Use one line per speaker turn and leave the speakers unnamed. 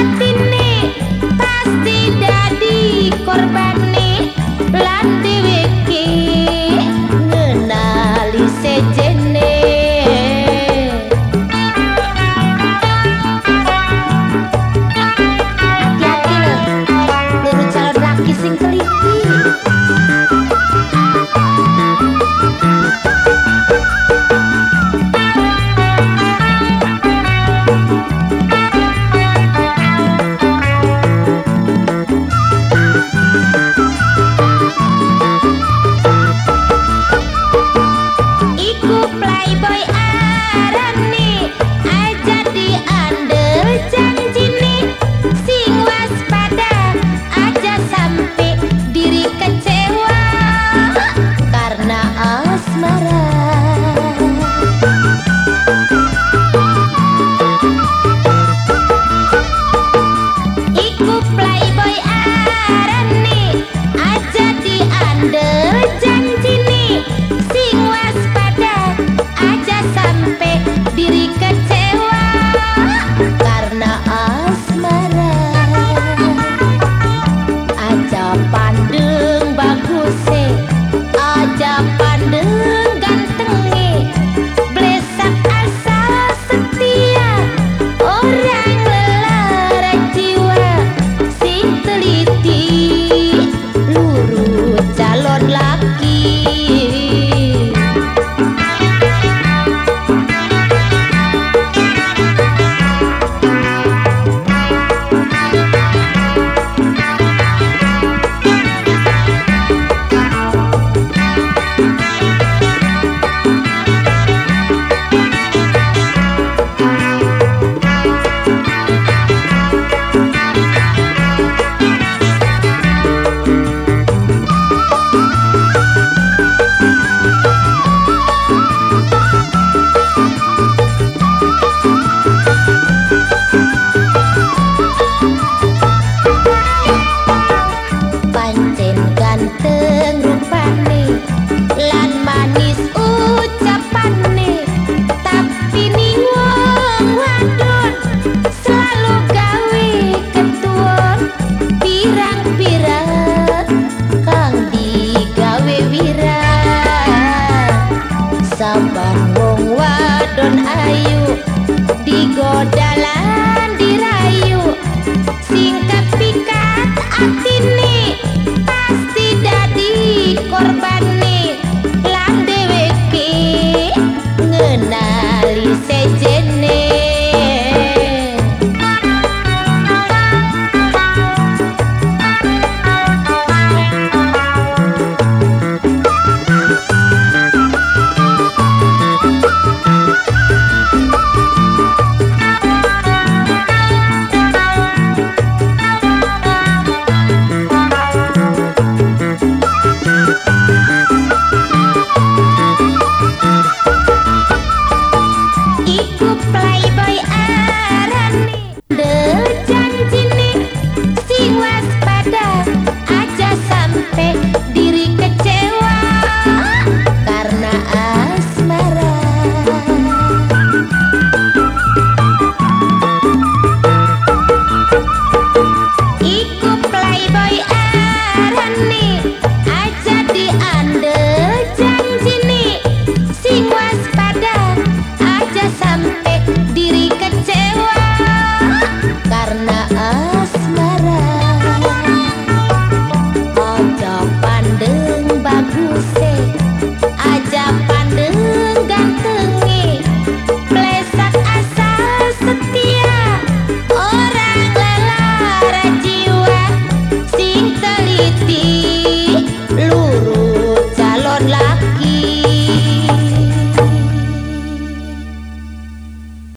ti. ามปันเดือ